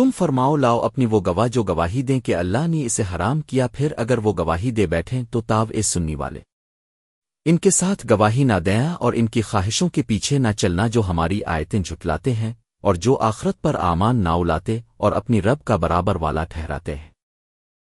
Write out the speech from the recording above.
تم فرماؤ، لاؤ اپنی وہ گواہ جو گواہی دیں کہ اللہ نے اسے حرام کیا، پھر اگر وہ گواہی دے بیٹھیں تو تاو اے سننی والے۔ ان کے ساتھ گواہی نہ دیا اور ان کی خواہشوں کے پیچھے نہ چلنا جو ہماری آیتیں جھٹلاتے ہیں اور جو آخرت پر آمان نہ الاتے اور اپنی رب کا برابر والا ٹھہراتے ہیں۔